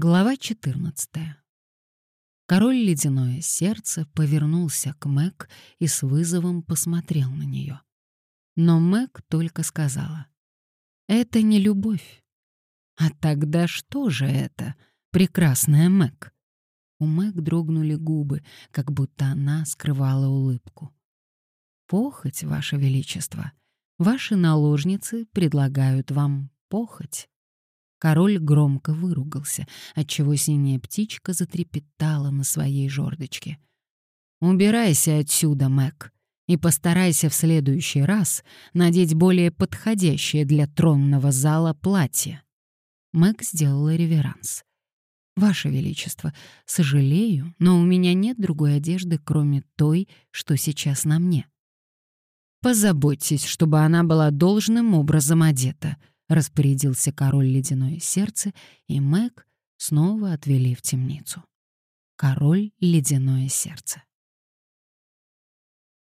Глава 14. Король Ледяное Сердце повернулся к Мэг и с вызовом посмотрел на нее. Но Мэг только сказала. «Это не любовь». «А тогда что же это, прекрасная Мэг?» У Мэг дрогнули губы, как будто она скрывала улыбку. «Похоть, Ваше Величество. Ваши наложницы предлагают вам похоть». Король громко выругался, отчего синяя птичка затрепетала на своей жердочке. «Убирайся отсюда, Мэг, и постарайся в следующий раз надеть более подходящее для тронного зала платье». Мэг сделала реверанс. «Ваше Величество, сожалею, но у меня нет другой одежды, кроме той, что сейчас на мне». «Позаботьтесь, чтобы она была должным образом одета», распорядился король ледяное сердце, и Мэг снова отвели в темницу. Король ледяное сердце.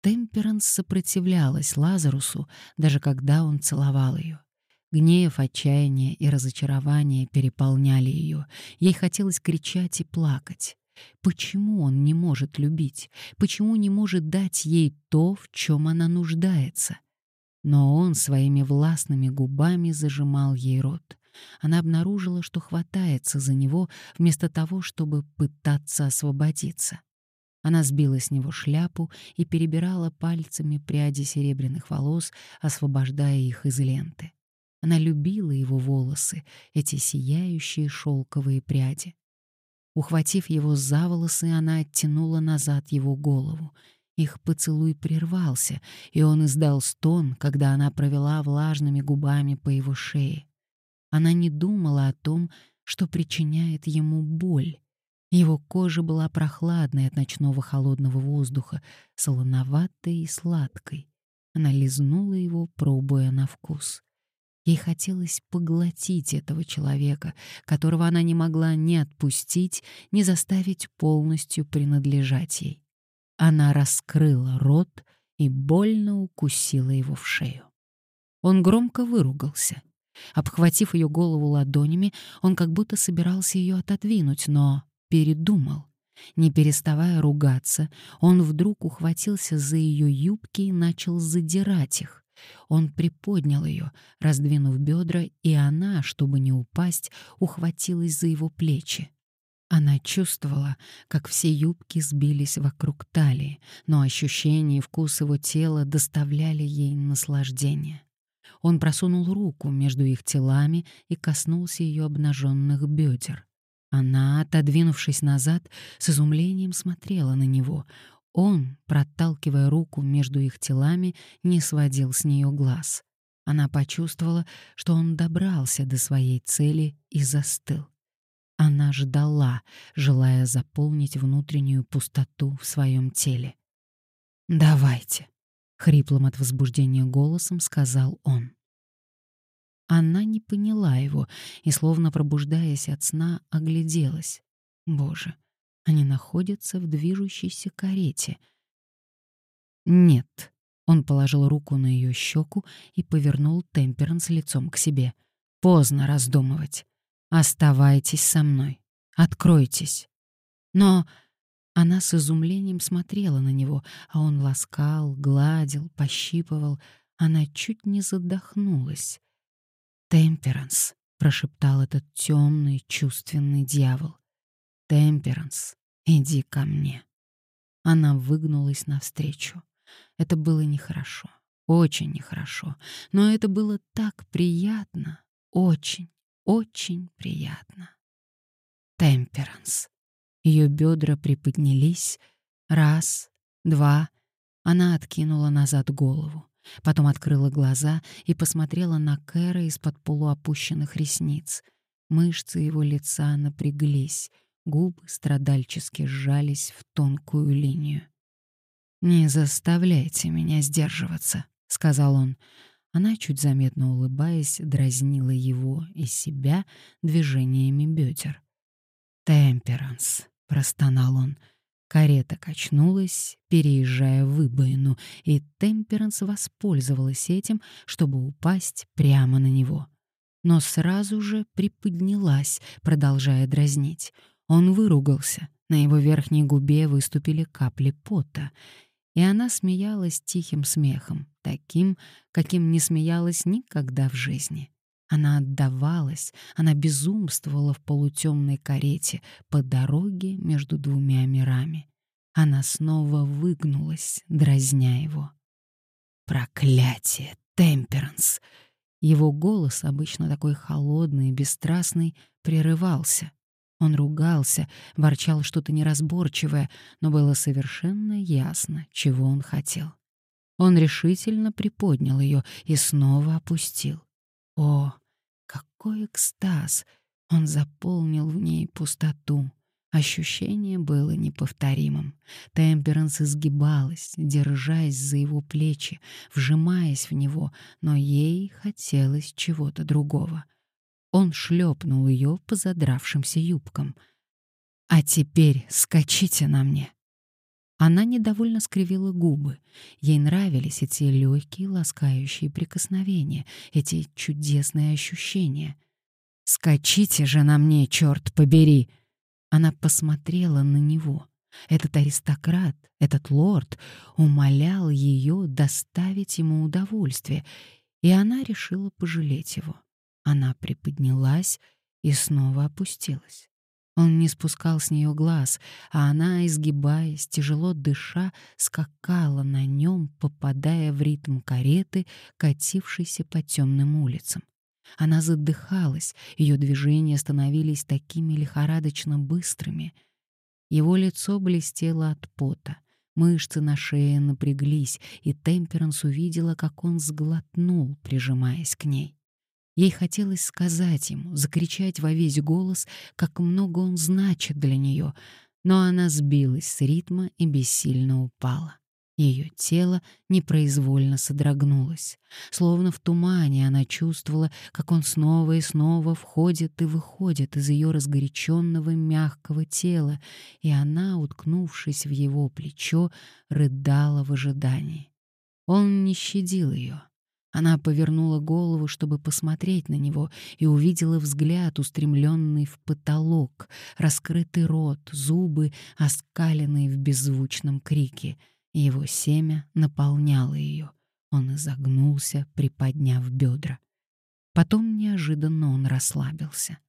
Темперанс сопротивлялась Лазарусу, даже когда он целовал ее. Гнев, отчаяние и разочарование переполняли ее. Ей хотелось кричать и плакать. Почему он не может любить? Почему не может дать ей то, в чем она нуждается? Но он своими властными губами зажимал ей рот. Она обнаружила, что хватается за него вместо того, чтобы пытаться освободиться. Она сбила с него шляпу и перебирала пальцами пряди серебряных волос, освобождая их из ленты. Она любила его волосы, эти сияющие шелковые пряди. Ухватив его за волосы, она оттянула назад его голову их поцелуй прервался, и он издал стон, когда она провела влажными губами по его шее. Она не думала о том, что причиняет ему боль. Его кожа была прохладной от ночного холодного воздуха, солоноватой и сладкой. Она лизнула его, пробуя на вкус. Ей хотелось поглотить этого человека, которого она не могла ни отпустить, ни заставить полностью принадлежать ей. Она раскрыла рот и больно укусила его в шею. Он громко выругался. Обхватив ее голову ладонями, он как будто собирался ее отодвинуть, но передумал. Не переставая ругаться, он вдруг ухватился за ее юбки и начал задирать их. Он приподнял ее, раздвинув бедра, и она, чтобы не упасть, ухватилась за его плечи. Она чувствовала, как все юбки сбились вокруг талии, но ощущение и вкус его тела доставляли ей наслаждение. Он просунул руку между их телами и коснулся ее обнаженных бедер. Она, отодвинувшись назад, с изумлением смотрела на него. Он, проталкивая руку между их телами, не сводил с нее глаз. Она почувствовала, что он добрался до своей цели и застыл. Она ждала, желая заполнить внутреннюю пустоту в своем теле. «Давайте», — хриплым от возбуждения голосом сказал он. Она не поняла его и, словно пробуждаясь от сна, огляделась. Боже, они находятся в движущейся карете. «Нет», — он положил руку на ее щеку и повернул Темперанс лицом к себе. «Поздно раздумывать. Оставайтесь со мной. Откройтесь. Но она с изумлением смотрела на него, а он ласкал, гладил, пощипывал. Она чуть не задохнулась. «Темперанс», — прошептал этот темный, чувственный дьявол. «Темперанс, иди ко мне». Она выгнулась навстречу. Это было нехорошо, очень нехорошо, но это было так приятно, очень очень приятно. Темперанс. Ее бедра приподнялись. Раз, два. Она откинула назад голову. Потом открыла глаза и посмотрела на Кэра из-под полуопущенных ресниц. Мышцы его лица напряглись, губы страдальчески сжались в тонкую линию. «Не заставляйте меня сдерживаться», — сказал он. Она, чуть заметно улыбаясь, дразнила его и себя движениями бедер. «Темперанс», — простонал он. Карета качнулась, переезжая выбоину, и Темперанс воспользовалась этим, чтобы упасть прямо на него. но сразу же приподнялась, продолжая дразнить. Он выругался, на его верхней губе выступили капли пота, и она смеялась тихим смехом, таким, каким не смеялась никогда в жизни. Она отдавалась, она безумствовала в полутемной карете по дороге между двумя мирами. Она снова выгнулась, дразня его. «Проклятие, Темперанс!» Его голос, обычно такой холодный и бесстрастный, прерывался. Он ругался, ворчал что-то неразборчивое, но было совершенно ясно, чего он хотел. Он решительно приподнял ее и снова опустил. О, какой экстаз! Он заполнил в ней пустоту. Ощущение было неповторимым. Темперанс изгибалась, держась за его плечи, вжимаясь в него, но ей хотелось чего-то другого. Он шлепнул ее по задравшимся юбкам. «А теперь скачите на мне!» Она недовольно скривила губы. Ей нравились эти легкие, ласкающие прикосновения, эти чудесные ощущения. «Скачите же на мне, черт побери!» Она посмотрела на него. Этот аристократ, этот лорд умолял ее доставить ему удовольствие, и она решила пожалеть его. Она приподнялась и снова опустилась. Он не спускал с нее глаз, а она, изгибаясь, тяжело дыша, скакала на нем, попадая в ритм кареты, катившейся по темным улицам. Она задыхалась, ее движения становились такими лихорадочно быстрыми. Его лицо блестело от пота, мышцы на шее напряглись, и Темперанс увидела, как он сглотнул, прижимаясь к ней. Ей хотелось сказать ему, закричать во весь голос, как много он значит для нее, но она сбилась с ритма и бессильно упала. Ее тело непроизвольно содрогнулось. Словно в тумане она чувствовала, как он снова и снова входит и выходит из ее разгоряченного мягкого тела, и она, уткнувшись в его плечо, рыдала в ожидании. Он не щадил ее. Она повернула голову, чтобы посмотреть на него, и увидела взгляд, устремленный в потолок, раскрытый рот, зубы, оскаленные в беззвучном крике — его семя наполняло ее. Он изогнулся, приподняв бедра. Потом неожиданно он расслабился.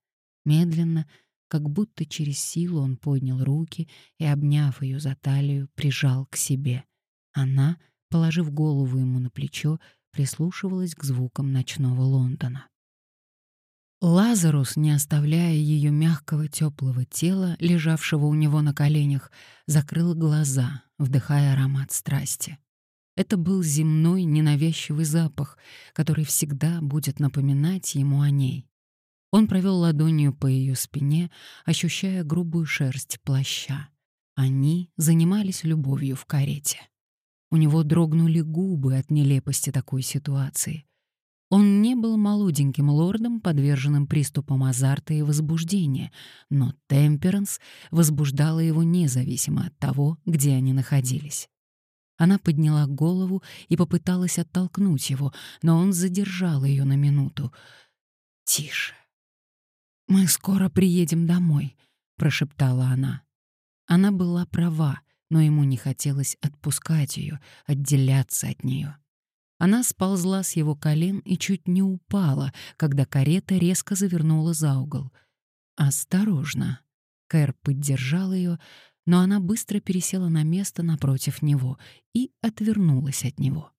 Медленно, как будто через силу он поднял руки и, обняв ее за талию, прижал к себе. Она, положив голову ему на плечо, прислушивалась к звукам ночного Лондона. Лазарус, не оставляя ее мягкого теплого тела, лежавшего у него на коленях, закрыл глаза, вдыхая аромат страсти. Это был земной ненавязчивый запах, который всегда будет напоминать ему о ней. Он провел ладонью по ее спине, ощущая грубую шерсть плаща. Они занимались любовью в карете. У него дрогнули губы от нелепости такой ситуации. Он не был молоденьким лордом, подверженным приступам азарта и возбуждения, но темперанс возбуждала его независимо от того, где они находились. Она подняла голову и попыталась оттолкнуть его, но он задержал ее на минуту. «Тише. Мы скоро приедем домой», — прошептала она. Она была права, но ему не хотелось отпускать ее, отделяться от нее. Она сползла с его колен и чуть не упала, когда карета резко завернула за угол. «Осторожно!» Кэр поддержал ее, но она быстро пересела на место напротив него и отвернулась от него.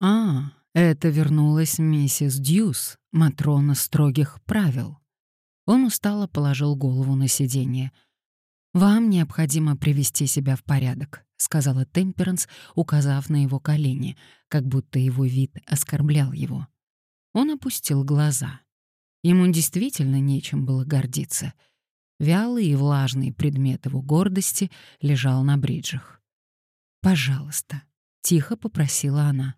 «А, это вернулась миссис Дьюс, Матрона строгих правил». Он устало положил голову на сиденье. «Вам необходимо привести себя в порядок», — сказала Темперанс, указав на его колени, как будто его вид оскорблял её. Он опустил глаза. Ему действительно нечем было гордиться. Вялый и влажный предмет его гордости лежал на бриджах. «Пожалуйста», — тихо попросила она.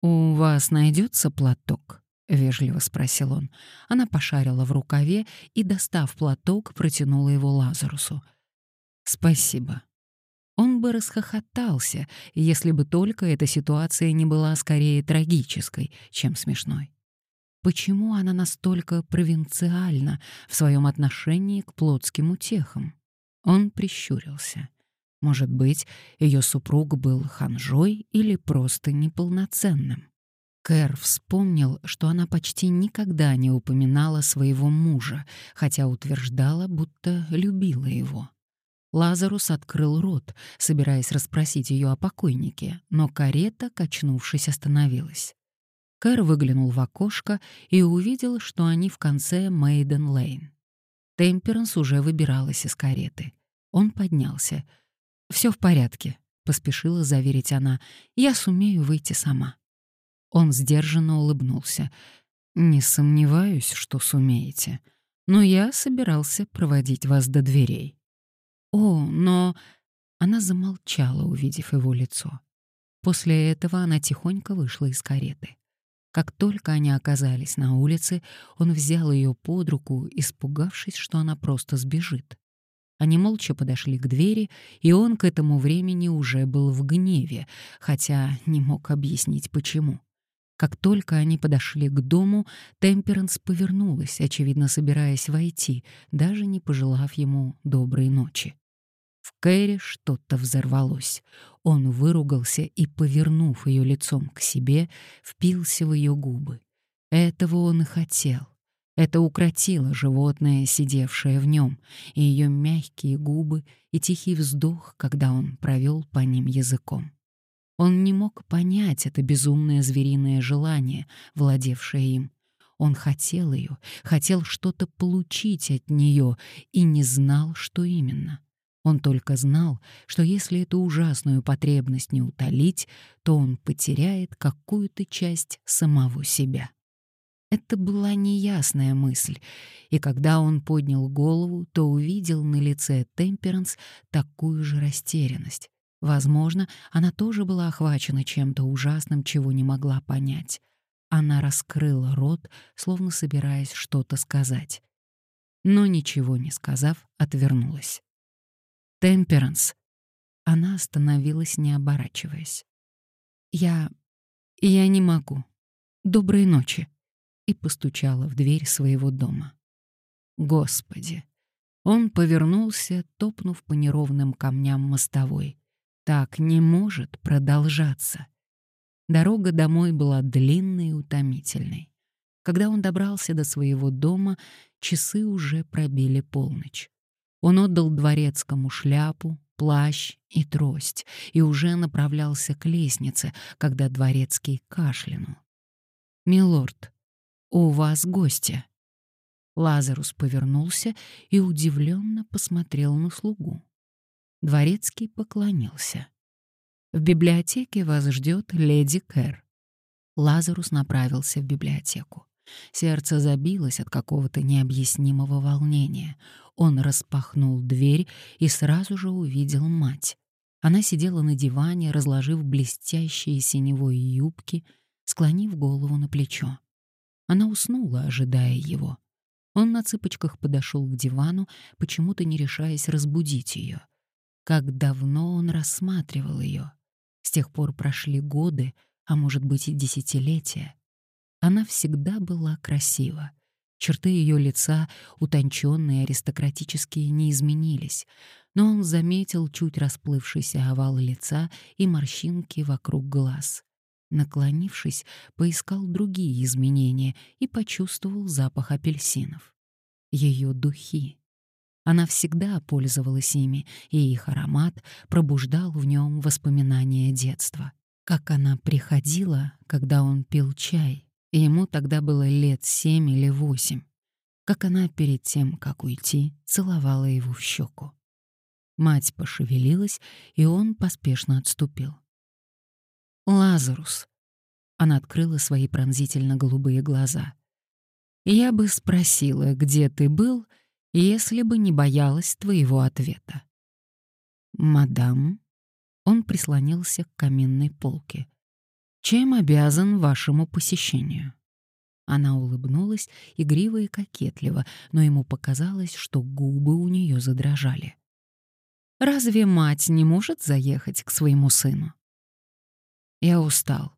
«У вас найдется платок?» — вежливо спросил он. Она пошарила в рукаве и, достав платок, протянула его Лазарусу. «Спасибо». Он бы расхохотался, если бы только эта ситуация не была скорее трагической, чем смешной. Почему она настолько провинциальна в своем отношении к плотским утехам? Он прищурился. Может быть, ее супруг был ханжой или просто неполноценным. Кэр вспомнил, что она почти никогда не упоминала своего мужа, хотя утверждала, будто любила его. Лазарус открыл рот, собираясь расспросить ее о покойнике, но карета, качнувшись, остановилась. Кэр выглянул в окошко и увидел, что они в конце Мейден-Лейн. Темперанс уже выбиралась из кареты. Он поднялся. Все в порядке», — поспешила заверить она. «Я сумею выйти сама». Он сдержанно улыбнулся. «Не сомневаюсь, что сумеете. Но я собирался проводить вас до дверей». «О, но...» Она замолчала, увидев его лицо. После этого она тихонько вышла из кареты. Как только они оказались на улице, он взял ее под руку, испугавшись, что она просто сбежит. Они молча подошли к двери, и он к этому времени уже был в гневе, хотя не мог объяснить, почему. Как только они подошли к дому, Темперанс повернулась, очевидно, собираясь войти, даже не пожелав ему доброй ночи. В Кэре что-то взорвалось. Он выругался и, повернув ее лицом к себе, впился в ее губы. Этого он и хотел. Это укротило животное, сидевшее в нем, и ее мягкие губы, и тихий вздох, когда он провел по ним языком. Он не мог понять это безумное звериное желание, владевшее им. Он хотел ее, хотел что-то получить от нее и не знал, что именно. Он только знал, что если эту ужасную потребность не утолить, то он потеряет какую-то часть самого себя. Это была неясная мысль, и когда он поднял голову, то увидел на лице Темперанс такую же растерянность. Возможно, она тоже была охвачена чем-то ужасным, чего не могла понять. Она раскрыла рот, словно собираясь что-то сказать. Но ничего не сказав, отвернулась. Темперанс. Она остановилась, не оборачиваясь. Я... я не могу. Доброй ночи. И постучала в дверь своего дома. Господи. Он повернулся, топнув по неровным камням мостовой. Так не может продолжаться. Дорога домой была длинной и утомительной. Когда он добрался до своего дома, часы уже пробили полночь. Он отдал дворецкому шляпу, плащ и трость и уже направлялся к лестнице, когда дворецкий кашлянул. «Милорд, у вас гости». Лазарус повернулся и удивленно посмотрел на слугу. Дворецкий поклонился. «В библиотеке вас ждет леди Кэр». Лазарус направился в библиотеку. Сердце забилось от какого-то необъяснимого волнения. Он распахнул дверь и сразу же увидел мать. Она сидела на диване, разложив блестящие синевой юбки, склонив голову на плечо. Она уснула, ожидая его. Он на цыпочках подошел к дивану, почему-то не решаясь разбудить ее. Как давно он рассматривал ее. С тех пор прошли годы, а может быть и десятилетия. Она всегда была красива. Черты ее лица, утонченные, аристократические, не изменились, но он заметил чуть расплывшийся овал лица и морщинки вокруг глаз. Наклонившись, поискал другие изменения и почувствовал запах апельсинов. Ее духи. Она всегда пользовалась ими, и их аромат пробуждал в нем воспоминания детства. Как она приходила, когда он пил чай, Ему тогда было лет семь или восемь. Как она перед тем, как уйти, целовала его в щеку. Мать пошевелилась, и он поспешно отступил. «Лазарус!» Она открыла свои пронзительно-голубые глаза. «Я бы спросила, где ты был, если бы не боялась твоего ответа». «Мадам?» Он прислонился к каминной полке. Чем обязан вашему посещению?» Она улыбнулась игриво и кокетливо, но ему показалось, что губы у нее задрожали. «Разве мать не может заехать к своему сыну?» «Я устал.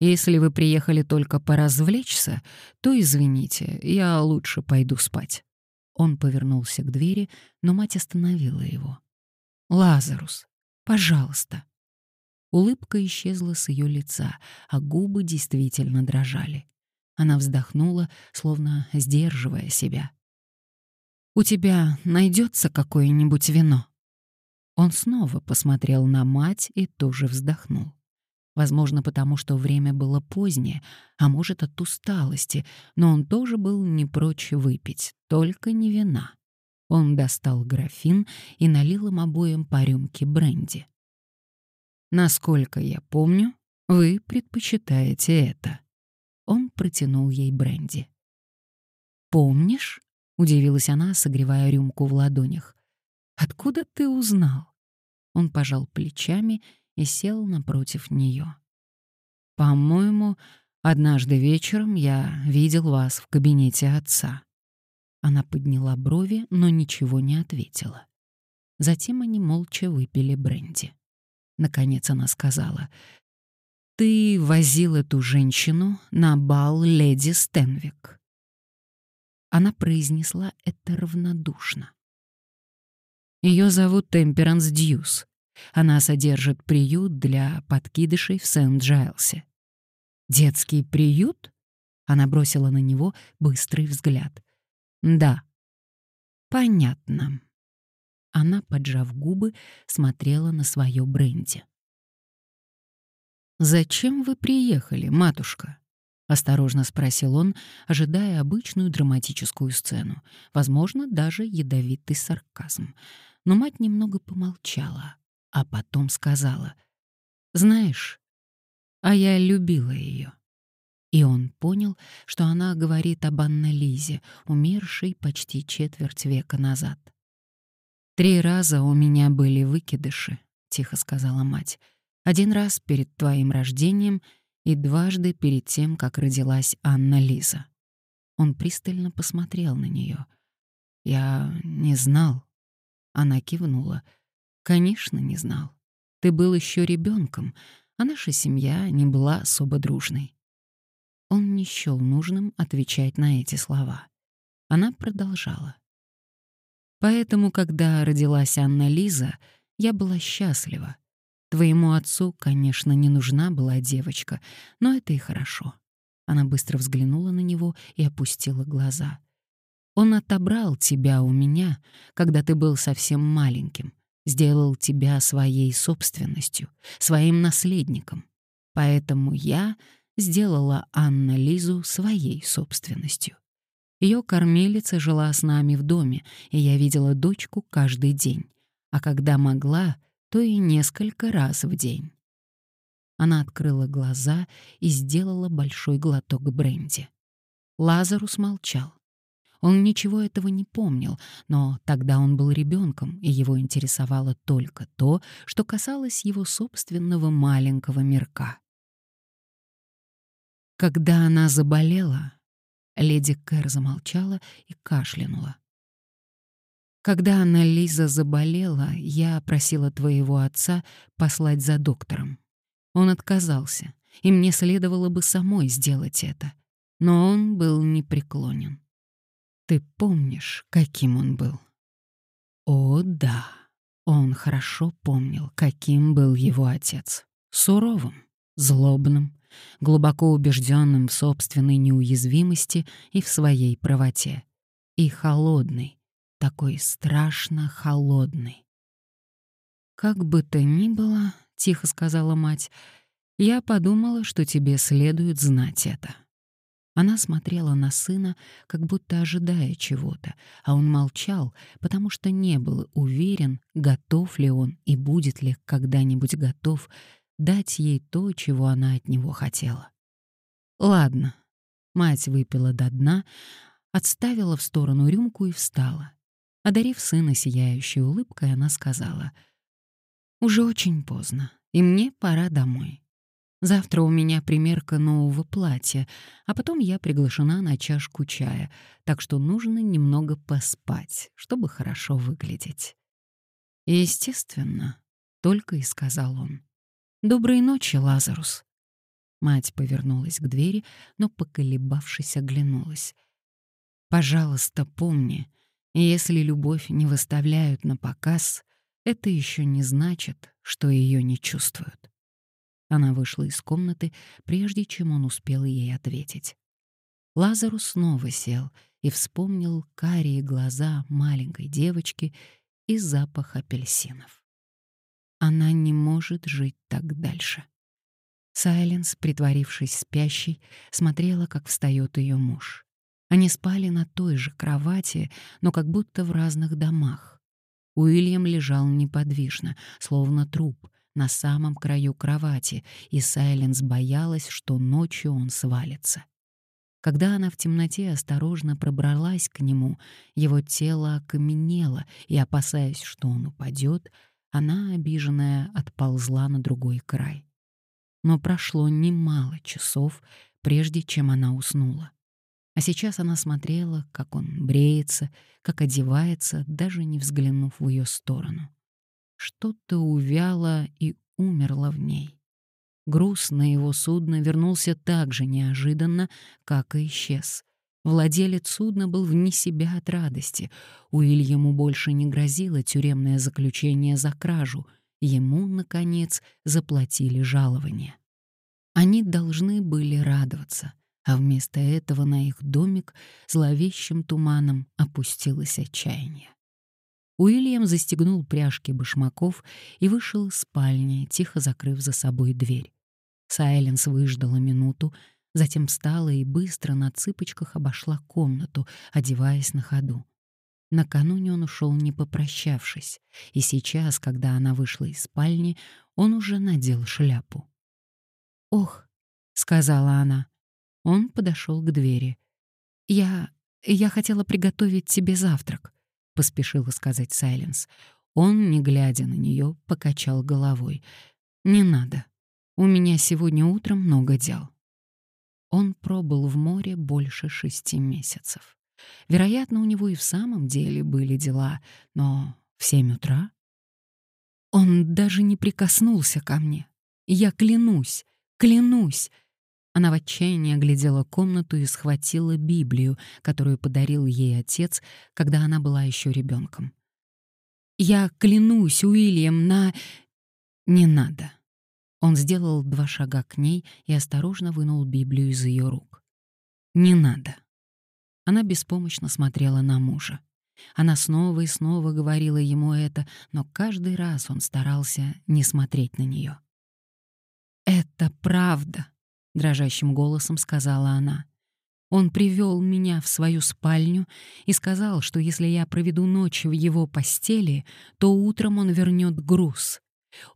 Если вы приехали только поразвлечься, то извините, я лучше пойду спать». Он повернулся к двери, но мать остановила его. «Лазарус, пожалуйста». Улыбка исчезла с ее лица, а губы действительно дрожали. Она вздохнула, словно сдерживая себя. «У тебя найдется какое-нибудь вино?» Он снова посмотрел на мать и тоже вздохнул. Возможно, потому что время было позднее, а может, от усталости, но он тоже был не прочь выпить, только не вина. Он достал графин и налил им обоим по рюмке бренди. «Насколько я помню, вы предпочитаете это». Он протянул ей бренди. «Помнишь?» — удивилась она, согревая рюмку в ладонях. «Откуда ты узнал?» Он пожал плечами и сел напротив нее. «По-моему, однажды вечером я видел вас в кабинете отца». Она подняла брови, но ничего не ответила. Затем они молча выпили бренди. Наконец она сказала, «Ты возил эту женщину на бал леди Стенвик». Она произнесла это равнодушно. Ее зовут Темперанс Дьюс. Она содержит приют для подкидышей в Сент-Джайлсе. «Детский приют?» Она бросила на него быстрый взгляд. «Да». «Понятно». Она, поджав губы, смотрела на свое бренди. «Зачем вы приехали, матушка?» — осторожно спросил он, ожидая обычную драматическую сцену, возможно, даже ядовитый сарказм. Но мать немного помолчала, а потом сказала, «Знаешь, а я любила ее». И он понял, что она говорит об Анна-Лизе, умершей почти четверть века назад. «Три раза у меня были выкидыши», — тихо сказала мать. «Один раз перед твоим рождением и дважды перед тем, как родилась Анна-Лиза». Он пристально посмотрел на нее. «Я не знал». Она кивнула. «Конечно, не знал. Ты был еще ребенком, а наша семья не была особо дружной. Он не счел нужным отвечать на эти слова. Она продолжала. Поэтому, когда родилась Анна Лиза, я была счастлива. Твоему отцу, конечно, не нужна была девочка, но это и хорошо. Она быстро взглянула на него и опустила глаза. Он отобрал тебя у меня, когда ты был совсем маленьким, сделал тебя своей собственностью, своим наследником. Поэтому я сделала Анна Лизу своей собственностью. Ее кормилица жила с нами в доме, и я видела дочку каждый день, а когда могла, то и несколько раз в день. Она открыла глаза и сделала большой глоток бренди. Лазарус молчал. Он ничего этого не помнил, но тогда он был ребенком, и его интересовало только то, что касалось его собственного маленького мирка. Когда она заболела, леди Кэр замолчала и кашлянула. Когда она Лиза заболела, я просила твоего отца послать за доктором. Он отказался, и мне следовало бы самой сделать это. Но он был непреклонен. Ты помнишь, каким он был? О, да. Он хорошо помнил, каким был его отец. Суровым, злобным, глубоко убежденным в собственной неуязвимости и в своей правоте. И холодный, такой страшно холодный. «Как бы то ни было», — тихо сказала мать, — «я подумала, что тебе следует знать это». Она смотрела на сына, как будто ожидая чего-то, а он молчал, потому что не был уверен, готов ли он и будет ли когда-нибудь готов дать ей то, чего она от него хотела. «Ладно». Мать выпила до дна, отставила в сторону рюмку и встала. Одарив сына сияющей улыбкой, она сказала, «Уже очень поздно, и мне пора домой. Завтра у меня примерка нового платья, а потом я приглашена на чашку чая, так что нужно немного поспать, чтобы хорошо выглядеть. Естественно, только и сказал он. Доброй ночи, Лазарус. Мать повернулась к двери, но, поколебавшись, оглянулась. «Пожалуйста, помни, если любовь не выставляют на показ, это еще не значит, что ее не чувствуют». Она вышла из комнаты, прежде чем он успел ей ответить. Лазару снова сел и вспомнил карие глаза маленькой девочки и запах апельсинов. Она не может жить так дальше. Сайленс, притворившись спящей, смотрела, как встает ее муж. Они спали на той же кровати, но как будто в разных домах. Уильям лежал неподвижно, словно труп, на самом краю кровати, и Сайленс боялась, что ночью он свалится. Когда она в темноте осторожно пробралась к нему, его тело окаменело, и, опасаясь, что он упадет, она, обиженная, отползла на другой край но прошло немало часов, прежде чем она уснула. А сейчас она смотрела, как он бреется, как одевается, даже не взглянув в ее сторону. Что-то увяло и умерло в ней. Груз на его судно вернулся так же неожиданно, как и исчез. Владелец судна был вне себя от радости. Уильяму больше не грозило тюремное заключение за кражу — Ему, наконец, заплатили жалование. Они должны были радоваться, а вместо этого на их домик зловещим туманом опустилось отчаяние. Уильям застегнул пряжки башмаков и вышел из спальни, тихо закрыв за собой дверь. Сайленс выждала минуту, затем встала и быстро на цыпочках обошла комнату, одеваясь на ходу. Накануне он ушел не попрощавшись, и сейчас, когда она вышла из спальни, он уже надел шляпу. «Ох», — сказала она. Он подошел к двери. «Я... я хотела приготовить тебе завтрак», — поспешила сказать Сайленс. Он, не глядя на нее, покачал головой. «Не надо. У меня сегодня утром много дел». Он пробыл в море больше шести месяцев. Вероятно, у него и в самом деле были дела, но в семь утра? Он даже не прикоснулся ко мне. Я клянусь, клянусь. Она в отчаянии оглядела комнату и схватила Библию, которую подарил ей отец, когда она была еще ребенком. «Я клянусь, Уильям, на...» «Не надо». Он сделал два шага к ней и осторожно вынул Библию из ее рук. «Не надо». Она беспомощно смотрела на мужа. Она снова и снова говорила ему это, но каждый раз он старался не смотреть на нее. «Это правда», — дрожащим голосом сказала она. «Он привел меня в свою спальню и сказал, что если я проведу ночь в его постели, то утром он вернет груз.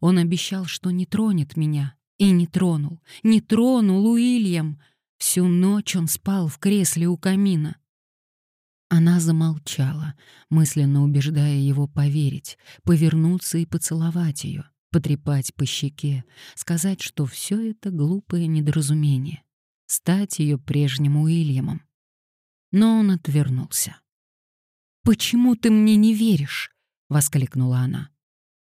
Он обещал, что не тронет меня, и не тронул, не тронул Уильям. Всю ночь он спал в кресле у камина. Она замолчала, мысленно убеждая его поверить, повернуться и поцеловать ее, потрепать по щеке, сказать, что все это глупое недоразумение, стать ее прежним Уильямом. Но он отвернулся. «Почему ты мне не веришь?» — воскликнула она.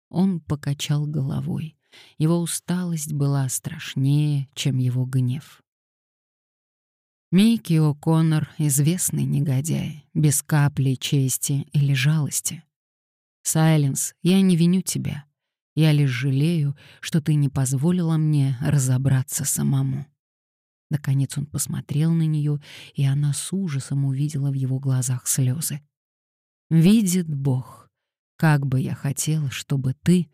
Он покачал головой. Его усталость была страшнее, чем его гнев. Микки О'Коннор — известный негодяй, без капли чести или жалости. Сайленс, я не виню тебя. Я лишь жалею, что ты не позволила мне разобраться самому. Наконец он посмотрел на нее, и она с ужасом увидела в его глазах слезы. «Видит Бог, как бы я хотел, чтобы ты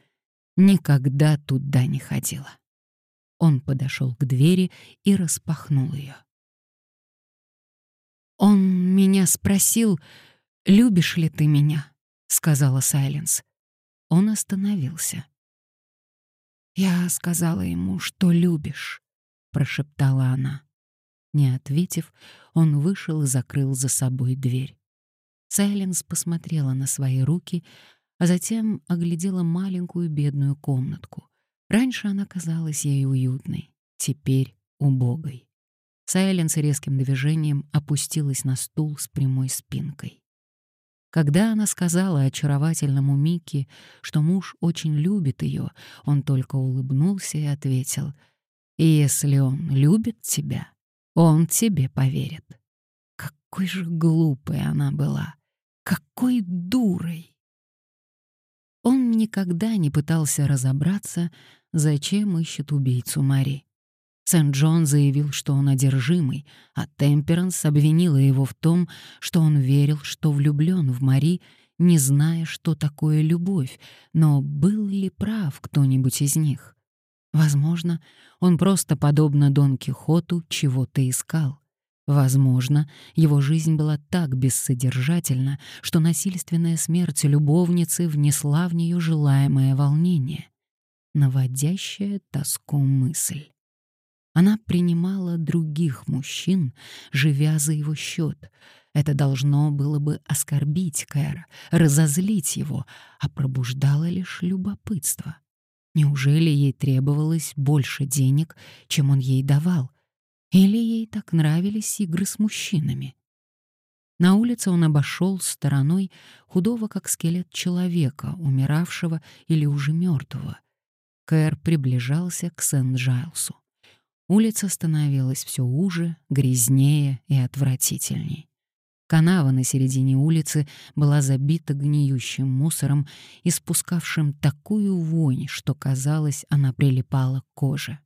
никогда туда не ходила». Он подошел к двери и распахнул ее. «Он меня спросил, любишь ли ты меня?» — сказала Сайленс. Он остановился. «Я сказала ему, что любишь», — прошептала она. Не ответив, он вышел и закрыл за собой дверь. Сайленс посмотрела на свои руки, а затем оглядела маленькую бедную комнатку. Раньше она казалась ей уютной, теперь убогой. Сайленс резким движением опустилась на стул с прямой спинкой. Когда она сказала очаровательному Микки, что муж очень любит ее, он только улыбнулся и ответил, если он любит тебя, он тебе поверит. Какой же глупой она была! Какой дурой! Он никогда не пытался разобраться, зачем ищет убийцу Мари. Сент-Джон заявил, что он одержимый, а Темперанс обвинила его в том, что он верил, что влюблен в Мари, не зная, что такое любовь, но был ли прав кто-нибудь из них? Возможно, он просто, подобно Дон Кихоту, чего-то искал. Возможно, его жизнь была так бессодержательна, что насильственная смерть любовницы внесла в нее желаемое волнение, наводящая тоску мысль. Она принимала других мужчин, живя за его счет. Это должно было бы оскорбить Кэра, разозлить его, а пробуждало лишь любопытство. Неужели ей требовалось больше денег, чем он ей давал? Или ей так нравились игры с мужчинами? На улице он обошел стороной худого, как скелет человека, умиравшего или уже мертвого. Кэр приближался к Сент-Джайлсу. Улица становилась все уже, грязнее и отвратительней. Канава на середине улицы была забита гниющим мусором, испускавшим такую вонь, что, казалось, она прилипала к коже.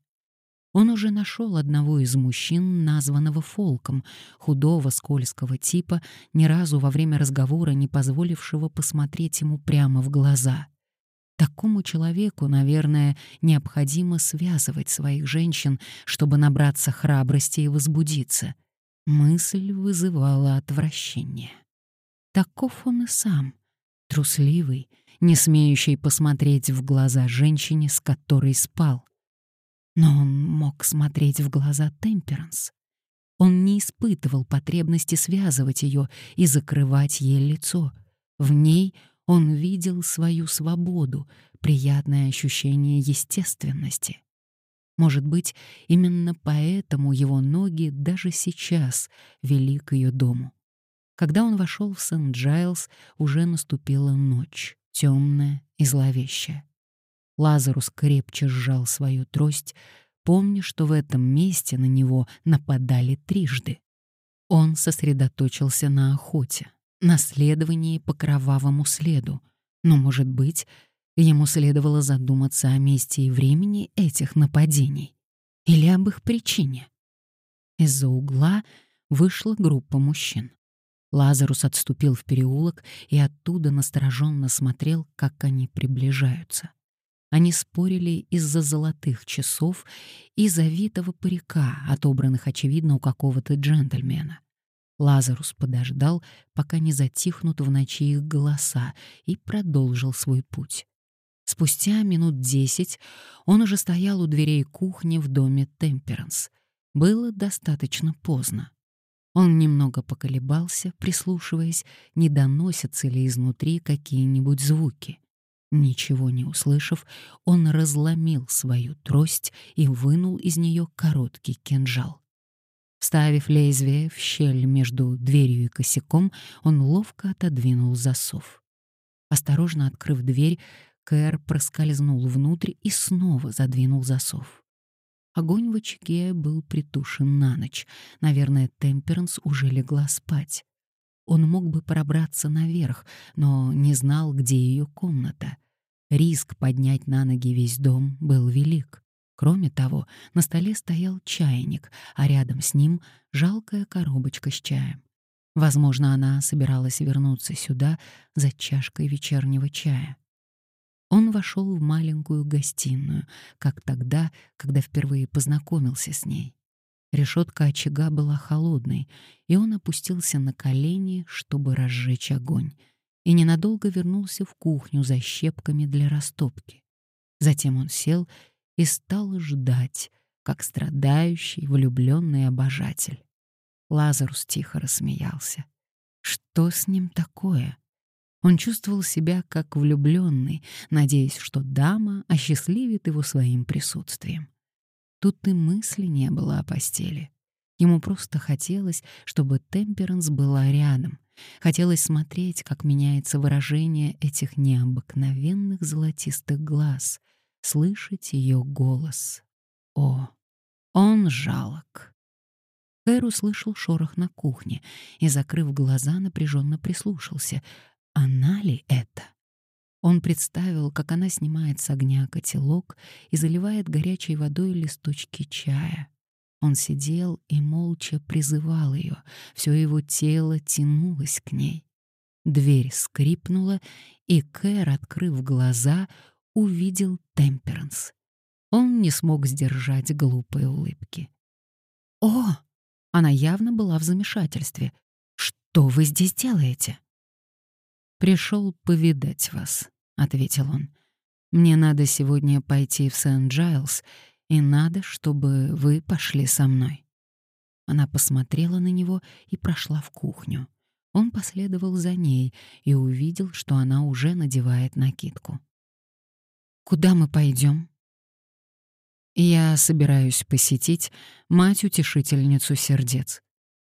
Он уже нашел одного из мужчин, названного Фолком, худого, скользкого типа, ни разу во время разговора не позволившего посмотреть ему прямо в глаза. Такому человеку, наверное, необходимо связывать своих женщин, чтобы набраться храбрости и возбудиться. Мысль вызывала отвращение. Таков он и сам, трусливый, не смеющий посмотреть в глаза женщине, с которой спал. Но он мог смотреть в глаза Темперанс. Он не испытывал потребности связывать ее и закрывать ей лицо. В ней — он видел свою свободу, приятное ощущение естественности. Может быть, именно поэтому его ноги даже сейчас вели к ее дому. Когда он вошел в Сент-Джайлс, уже наступила ночь, темная и зловещая. Лазарус крепче сжал свою трость, помня, что в этом месте на него нападали трижды. Он сосредоточился на охоте наследовании по кровавому следу. Но, может быть, ему следовало задуматься о месте и времени этих нападений или об их причине. Из-за угла вышла группа мужчин. Лазарус отступил в переулок и оттуда настороженно смотрел, как они приближаются. Они спорили из-за золотых часов и завитого парика, отобранных, очевидно, у какого-то джентльмена. Лазарус подождал, пока не затихнут в ночи их голоса, и продолжил свой путь. Спустя минут десять он уже стоял у дверей кухни в доме Темперанс. Было достаточно поздно. Он немного поколебался, прислушиваясь, не доносятся ли изнутри какие-нибудь звуки. Ничего не услышав, он разломил свою трость и вынул из нее короткий кинжал. Вставив лезвие в щель между дверью и косяком, он ловко отодвинул засов. Осторожно открыв дверь, Кэр проскользнул внутрь и снова задвинул засов. Огонь в очаге был притушен на ночь. Наверное, Темперанс уже легла спать. Он мог бы пробраться наверх, но не знал, где ее комната. Риск поднять на ноги весь дом был велик. Кроме того, на столе стоял чайник, а рядом с ним жалкая коробочка с чаем. Возможно, она собиралась вернуться сюда за чашкой вечернего чая. Он вошел в маленькую гостиную, как тогда, когда впервые познакомился с ней. Решетка очага была холодной, и он опустился на колени, чтобы разжечь огонь, и ненадолго вернулся в кухню за щепками для растопки. Затем он сел и стал ждать, как страдающий, влюбленный обожатель. Лазарус тихо рассмеялся. Что с ним такое? Он чувствовал себя как влюбленный, надеясь, что дама осчастливит его своим присутствием. Тут и мысли не было о постели. Ему просто хотелось, чтобы Темперанс была рядом. Хотелось смотреть, как меняется выражение этих необыкновенных золотистых глаз — слышать ее голос. О, Он жалок. Кэр услышал шорох на кухне и, закрыв глаза, напряженно прислушался. Она ли это? Он представил, как она снимает с огня котелок и заливает горячей водой листочки чая. Он сидел и молча призывал ее, все его тело тянулось к ней. Дверь скрипнула, и Кэр, открыв глаза, увидел Темперанс. Он не смог сдержать глупой улыбки. «О!» Она явно была в замешательстве. «Что вы здесь делаете?» «Пришел повидать вас», — ответил он. «Мне надо сегодня пойти в Сент-Джайлз, и надо, чтобы вы пошли со мной». Она посмотрела на него и прошла в кухню. Он последовал за ней и увидел, что она уже надевает накидку. «Куда мы пойдем? «Я собираюсь посетить мать-утешительницу сердец».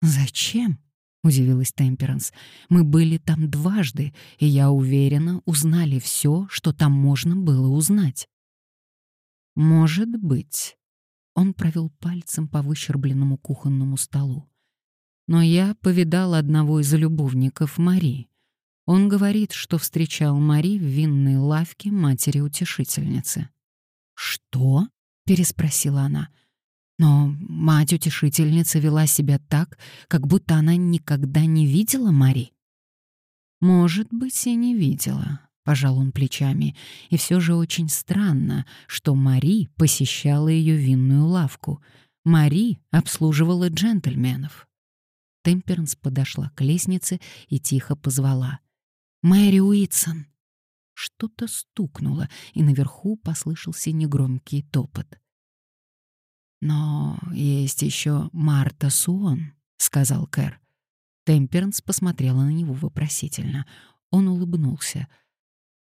«Зачем?» — удивилась Темперанс. «Мы были там дважды, и я уверена, узнали все, что там можно было узнать». «Может быть». Он провел пальцем по выщербленному кухонному столу. Но я повидал одного из любовников Мари. Он говорит, что встречал Мари в винной лавке матери-утешительницы. «Что?» — переспросила она. Но мать-утешительница вела себя так, как будто она никогда не видела Мари. «Может быть, и не видела», — пожал он плечами, и все же очень странно, что Мари посещала ее винную лавку. Мари обслуживала джентльменов. Темперанс подошла к лестнице и тихо позвала. «Мэри Уитсон!» Что-то стукнуло, и наверху послышался негромкий топот. «Но есть еще Марта Суон», — сказал Кэр. Темперанс посмотрела на него вопросительно. Он улыбнулся.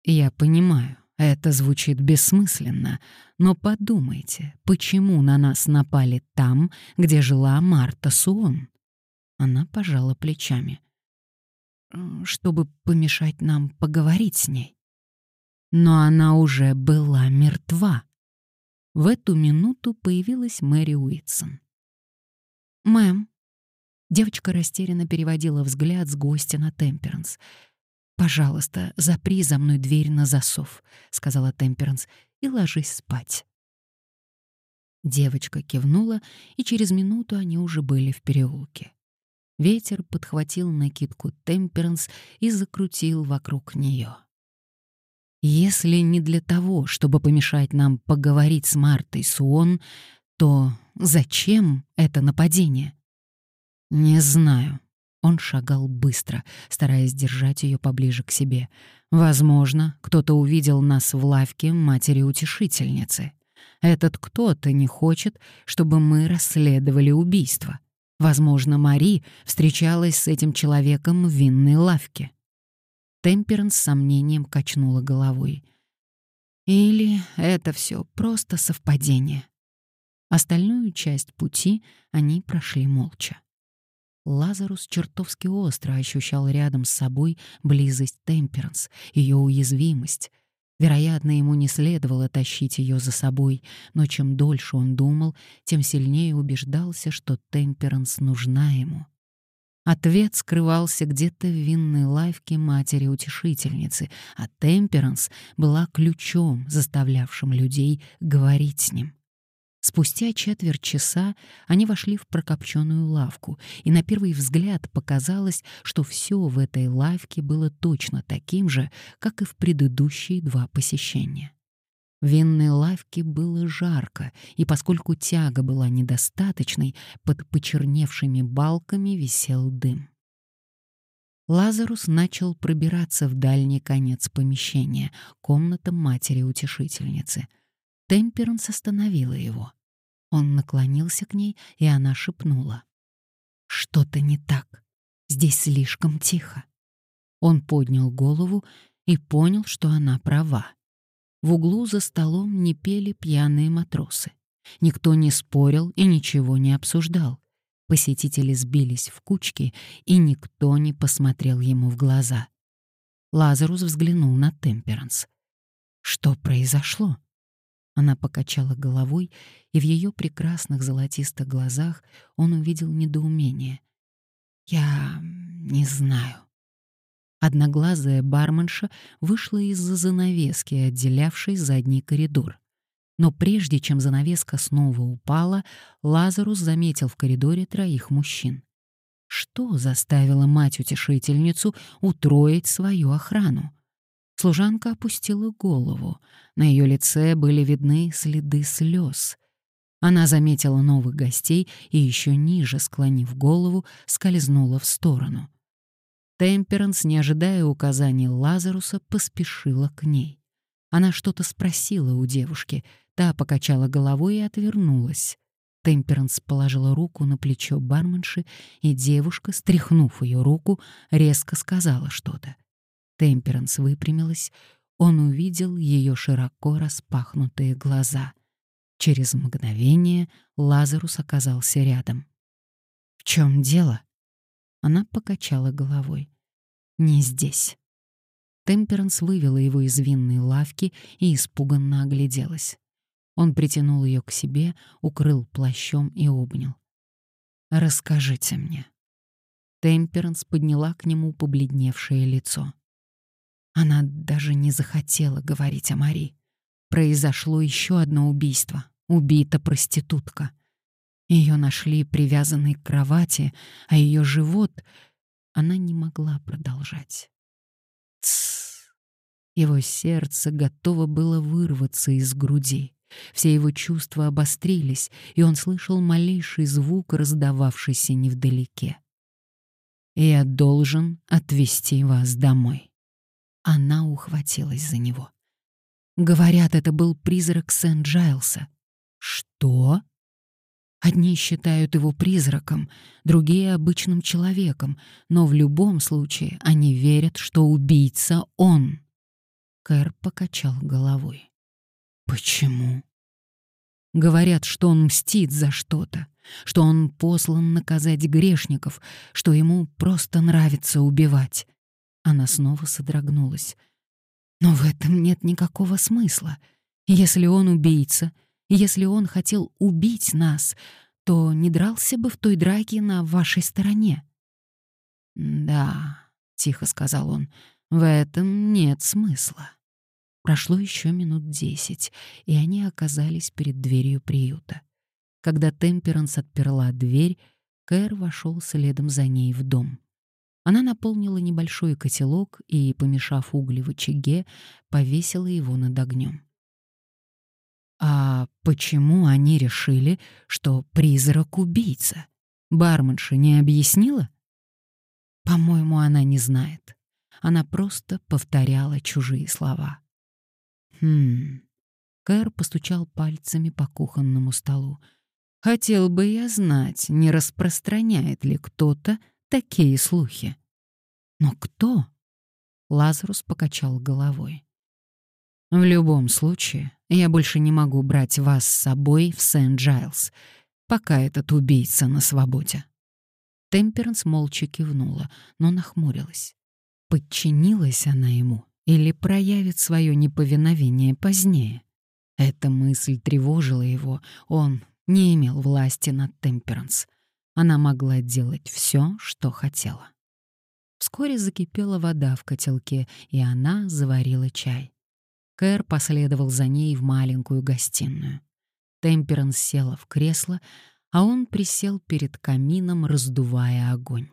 «Я понимаю, это звучит бессмысленно, но подумайте, почему на нас напали там, где жила Марта Суон?» Она пожала плечами. «Чтобы помешать нам поговорить с ней». Но она уже была мертва. В эту минуту появилась Мэри Уитсон. «Мэм». Девочка растерянно переводила взгляд с гостя на Темперанс. «Пожалуйста, запри за мной дверь на засов», — сказала Темперанс, — «и ложись спать». Девочка кивнула, и через минуту они уже были в переулке. Ветер подхватил накидку Темперанс и закрутил вокруг нее. Если не для того, чтобы помешать нам поговорить с Мартой Суон, то зачем это нападение? Не знаю. Он шагал быстро, стараясь держать ее поближе к себе. Возможно, кто-то увидел нас в лавке матери-утешительницы. Этот кто-то не хочет, чтобы мы расследовали убийство. Возможно, Мари встречалась с этим человеком в винной лавке. Темперанс с сомнением качнула головой. Или это все просто совпадение. Остальную часть пути они прошли молча. Лазарус чертовски остро ощущал рядом с собой близость Темперанс, ее уязвимость, Вероятно, ему не следовало тащить ее за собой, но чем дольше он думал, тем сильнее убеждался, что Темперанс нужна ему. Ответ скрывался где-то в винной лавке матери-утешительницы, а Темперанс была ключом, заставлявшим людей говорить с ним. Спустя четверть часа они вошли в прокопченную лавку, и на первый взгляд показалось, что все в этой лавке было точно таким же, как и в предыдущие два посещения. В винной лавке было жарко, и поскольку тяга была недостаточной, под почерневшими балками висел дым. Лазарус начал пробираться в дальний конец помещения, комната матери-утешительницы — Темперанс остановила его. Он наклонился к ней, и она шепнула. «Что-то не так. Здесь слишком тихо». Он поднял голову и понял, что она права. В углу за столом не пели пьяные матросы. Никто не спорил и ничего не обсуждал. Посетители сбились в кучки, и никто не посмотрел ему в глаза. Лазарус взглянул на Темперанс. Что произошло? Она покачала головой, и в ее прекрасных золотистых глазах он увидел недоумение. «Я не знаю». Одноглазая барменша вышла из-за занавески, отделявшей задний коридор. Но прежде чем занавеска снова упала, Лазарус заметил в коридоре троих мужчин. Что заставило мать-утешительницу утроить свою охрану? Служанка опустила голову. На ее лице были видны следы слез. Она заметила новых гостей и еще ниже, склонив голову, скользнула в сторону. Темперанс, не ожидая указаний Лазаруса, поспешила к ней. Она что-то спросила у девушки, та покачала головой и отвернулась. Темперанс положила руку на плечо барменши, и девушка, стряхнув ее руку, резко сказала что-то. Темперанс выпрямилась, он увидел ее широко распахнутые глаза. Через мгновение Лазарус оказался рядом. «В чем дело?» Она покачала головой. «Не здесь». Темперанс вывела его из винной лавки и испуганно огляделась. Он притянул ее к себе, укрыл плащом и обнял. «Расскажите мне». Темперанс подняла к нему побледневшее лицо. Она даже не захотела говорить о Мари. Произошло еще одно убийство. Убита проститутка. Ее нашли привязанной к кровати, а ее живот... Она не могла продолжать. Тссс. Его сердце готово было вырваться из груди. Все его чувства обострились, и он слышал малейший звук, раздававшийся невдалеке. «Я должен отвезти вас домой». Она ухватилась за него. Говорят, это был призрак Сент-Джайлса. Что? Одни считают его призраком, другие — обычным человеком, но в любом случае они верят, что убийца — он. Кэр покачал головой. Почему? Говорят, что он мстит за что-то, что он послан наказать грешников, что ему просто нравится убивать. Она снова содрогнулась. Но в этом нет никакого смысла. Если он убийца, если он хотел убить нас, то не дрался бы в той драке на вашей стороне. «Да», — тихо сказал он, — «в этом нет смысла». Прошло еще минут десять, и они оказались перед дверью приюта. Когда Темперанс отперла дверь, Кэр вошел следом за ней в дом. Она наполнила небольшой котелок и, помешав угли в очаге, повесила его над огнем. А почему они решили, что призрак убийца? Барменша не объяснила? По-моему, она не знает. Она просто повторяла чужие слова. Хм. Кэр постучал пальцами по кухонному столу. Хотел бы я знать, не распространяет ли кто-то такие слухи. Но кто? Лазарус покачал головой. В любом случае, я больше не могу брать вас с собой в Сент-Джайлс, пока этот убийца на свободе. Темперанс молча кивнула, но нахмурилась. Подчинилась она ему или проявит свое неповиновение позднее? Эта мысль тревожила его, он не имел власти над Темперанс. Она могла делать все, что хотела. Вскоре закипела вода в котелке, и она заварила чай. Кэр последовал за ней в маленькую гостиную. Темперанс села в кресло, а он присел перед камином, раздувая огонь.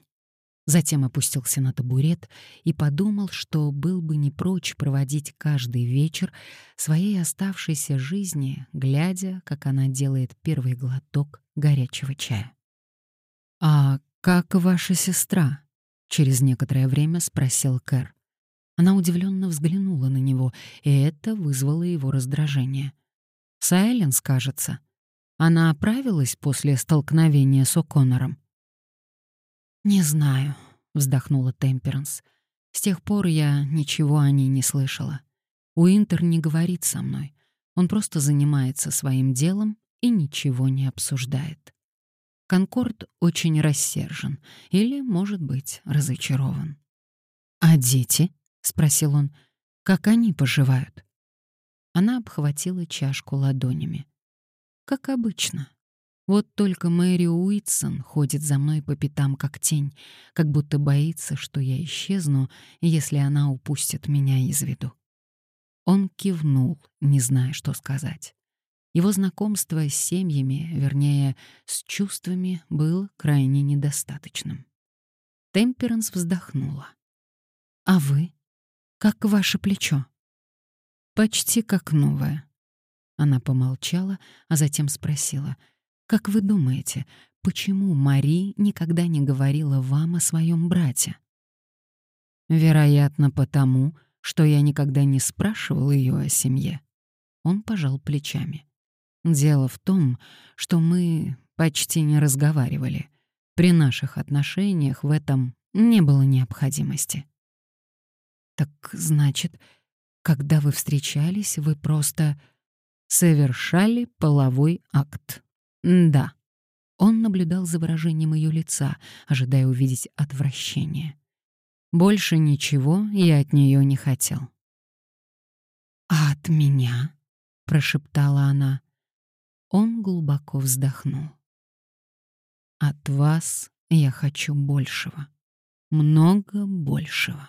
Затем опустился на табурет и подумал, что был бы не прочь проводить каждый вечер своей оставшейся жизни, глядя, как она делает первый глоток горячего чая. «А как ваша сестра?» — через некоторое время спросил Кэр. Она удивленно взглянула на него, и это вызвало его раздражение. «Сайленс, кажется. Она оправилась после столкновения с О'Коннором?» «Не знаю», — вздохнула Темперанс. «С тех пор я ничего о ней не слышала. Уинтер не говорит со мной. Он просто занимается своим делом и ничего не обсуждает. Конкорд очень рассержен или, может быть, разочарован. «А дети?» — спросил он. «Как они поживают?» Она обхватила чашку ладонями. Как обычно. Вот только Мэри Уитсон ходит за мной по пятам как тень, как будто боится, что я исчезну, если она упустит меня из виду. Он кивнул, не зная, что сказать. Его знакомство с семьями, вернее, с чувствами, было крайне недостаточным. Темперанс вздохнула. «А вы? Как ваше плечо?» «Почти как новое». Она помолчала, а затем спросила, «Как вы думаете, почему Мари никогда не говорила вам о своем брате?» «Вероятно, потому, что я никогда не спрашивал ее о семье». Он пожал плечами. «Дело в том, что мы почти не разговаривали. При наших отношениях в этом не было необходимости. Так значит, когда вы встречались, вы просто совершали половой акт. Да. Он наблюдал за выражением ее лица, ожидая увидеть отвращение. Больше ничего я от нее не хотел. «А от меня?» — прошептала она. Он глубоко вздохнул. «От вас я хочу большего» много большего.